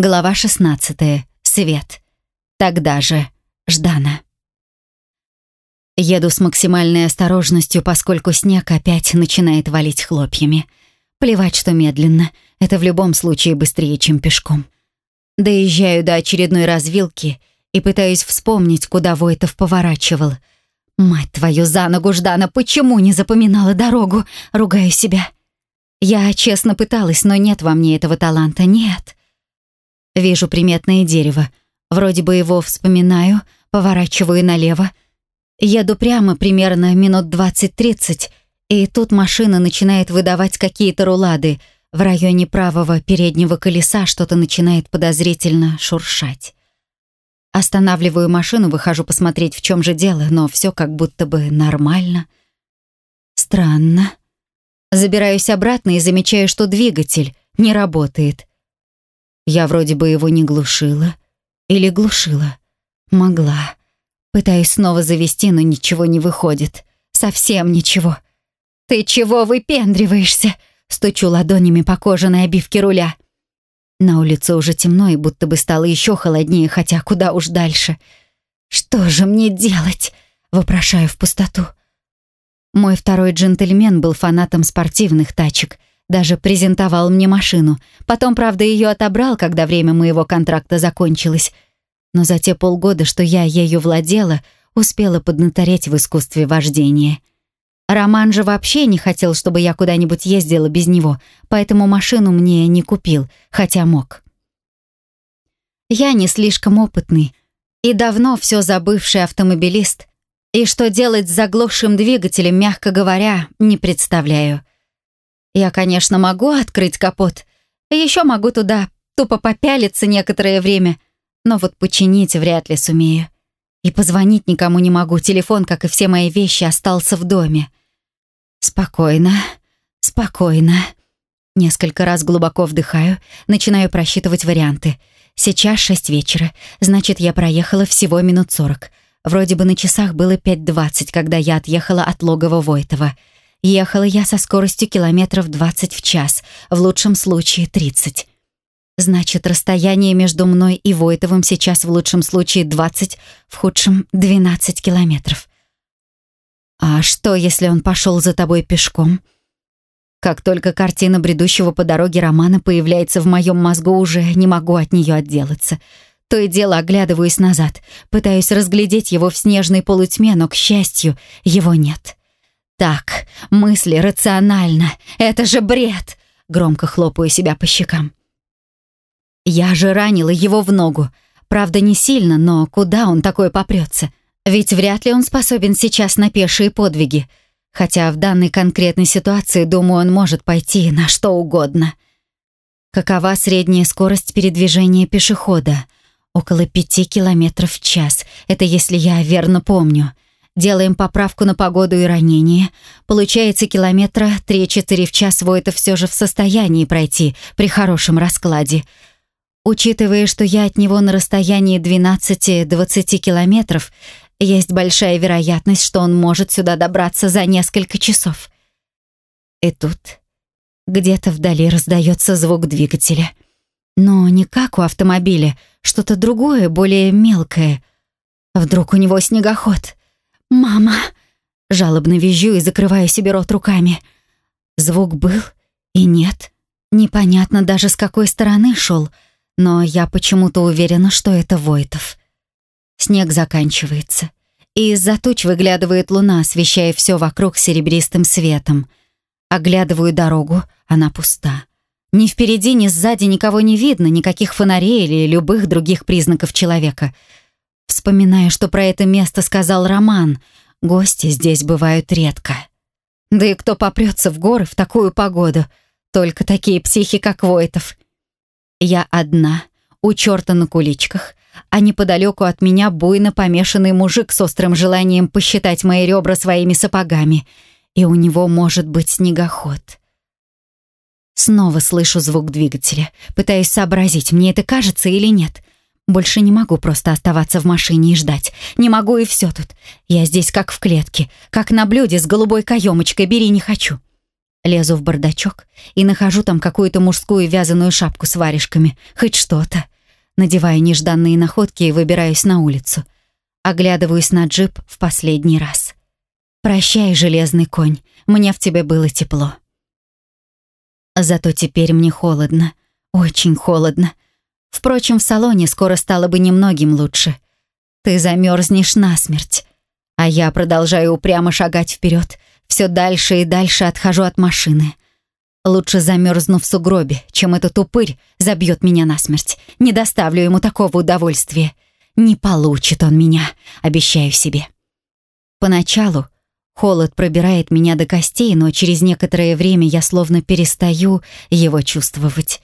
Глава 16. Свет. Тогда же. Ждана. Еду с максимальной осторожностью, поскольку снег опять начинает валить хлопьями. Плевать, что медленно. Это в любом случае быстрее, чем пешком. Доезжаю до очередной развилки и пытаюсь вспомнить, куда Войтов поворачивал. Мать твою, за ногу, Ждана, почему не запоминала дорогу? Ругаю себя. Я честно пыталась, но нет во мне этого таланта, нет. Вижу приметное дерево. Вроде бы его вспоминаю, поворачиваю налево. Еду прямо примерно минут 20-30, и тут машина начинает выдавать какие-то рулады. В районе правого переднего колеса что-то начинает подозрительно шуршать. Останавливаю машину, выхожу посмотреть, в чем же дело, но все как будто бы нормально. Странно. Забираюсь обратно и замечаю, что двигатель не работает. Я вроде бы его не глушила. Или глушила. Могла. Пытаюсь снова завести, но ничего не выходит. Совсем ничего. «Ты чего выпендриваешься?» Стучу ладонями по кожаной обивке руля. На улице уже темно и будто бы стало еще холоднее, хотя куда уж дальше. «Что же мне делать?» — вопрошаю в пустоту. Мой второй джентльмен был фанатом спортивных тачек даже презентовал мне машину. Потом, правда, ее отобрал, когда время моего контракта закончилось. Но за те полгода, что я ею владела, успела поднатореть в искусстве вождения. Роман же вообще не хотел, чтобы я куда-нибудь ездила без него, поэтому машину мне не купил, хотя мог. Я не слишком опытный и давно все забывший автомобилист, и что делать с заглохшим двигателем, мягко говоря, не представляю. Я, конечно, могу открыть капот. Еще могу туда тупо попялиться некоторое время. Но вот починить вряд ли сумею. И позвонить никому не могу. Телефон, как и все мои вещи, остался в доме. Спокойно, спокойно. Несколько раз глубоко вдыхаю, начинаю просчитывать варианты. Сейчас шесть вечера, значит, я проехала всего минут сорок. Вроде бы на часах было пять двадцать, когда я отъехала от логова Войтова. Ехала я со скоростью километров 20 в час, в лучшем случае 30. Значит, расстояние между мной и Войтовым сейчас в лучшем случае 20, в худшем 12 километров. А что, если он пошел за тобой пешком? Как только картина бредущего по дороге романа появляется в моем мозгу, уже не могу от нее отделаться. То и дело оглядываюсь назад, пытаюсь разглядеть его в снежной полутьме, но, к счастью, его нет. Так, мысли рационально. Это же бред. Громко хлопаю себя по щекам. Я же ранила его в ногу. Правда, не сильно, но куда он такой попрется? Ведь вряд ли он способен сейчас на пешие подвиги. Хотя в данной конкретной ситуации, думаю, он может пойти на что угодно. Какова средняя скорость передвижения пешехода? Около пяти километров в час. Это если я верно помню. Делаем поправку на погоду и ранения. Получается километра 3-4 в час Войтов все же в состоянии пройти при хорошем раскладе. Учитывая, что я от него на расстоянии 12-20 километров, есть большая вероятность, что он может сюда добраться за несколько часов. И тут где-то вдали раздается звук двигателя. Но не как у автомобиля, что-то другое, более мелкое. Вдруг у него снегоход? «Мама!» Жалобно визжу и закрываю себе рот руками. Звук был и нет. Непонятно даже с какой стороны шел, но я почему-то уверена, что это Войтов. Снег заканчивается, и из-за туч выглядывает луна, освещая все вокруг серебристым светом. Оглядываю дорогу, она пуста. Ни впереди, ни сзади никого не видно, никаких фонарей или любых других признаков человека — Вспоминая, что про это место сказал Роман, гости здесь бывают редко. Да и кто попрется в горы в такую погоду? Только такие психи, как Войтов. Я одна, у черта на куличках, а неподалеку от меня буйно помешанный мужик с острым желанием посчитать мои ребра своими сапогами. И у него может быть снегоход. Снова слышу звук двигателя, пытаясь сообразить, мне это кажется или нет — больше не могу просто оставаться в машине и ждать. Не могу и все тут. Я здесь как в клетке, как на блюде с голубой каемочкой, бери не хочу. Лезу в бардачок и нахожу там какую-то мужскую вязаную шапку с варежками. Хоть что-то. Надеваю нежданные находки и выбираюсь на улицу. Оглядываюсь на джип в последний раз. «Прощай, железный конь, мне в тебе было тепло». Зато теперь мне холодно, очень холодно. Впрочем, в салоне скоро стало бы немногим лучше. Ты замерзнешь насмерть. А я продолжаю упрямо шагать вперед, все дальше и дальше отхожу от машины. Лучше замерзну в сугробе, чем этот упырь забьет меня насмерть. Не доставлю ему такого удовольствия. Не получит он меня, обещаю себе. Поначалу холод пробирает меня до костей, но через некоторое время я словно перестаю его чувствовать.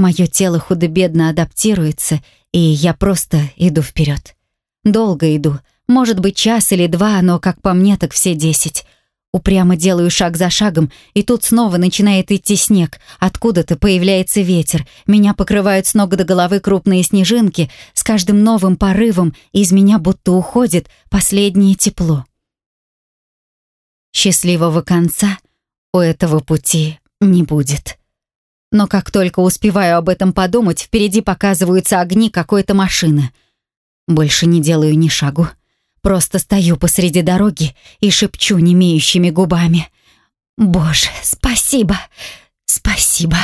Мое тело худо-бедно адаптируется, и я просто иду вперед. Долго иду, может быть час или два, но, как по мне, так все десять — Упрямо делаю шаг за шагом, и тут снова начинает идти снег. Откуда-то появляется ветер. Меня покрывают с ног до головы крупные снежинки. С каждым новым порывом из меня будто уходит последнее тепло. Счастливого конца у этого пути не будет. Но как только успеваю об этом подумать, впереди показываются огни какой-то машины. Больше не делаю ни шагу. Просто стою посреди дороги и шепчу немеющими губами. «Боже, спасибо! Спасибо!»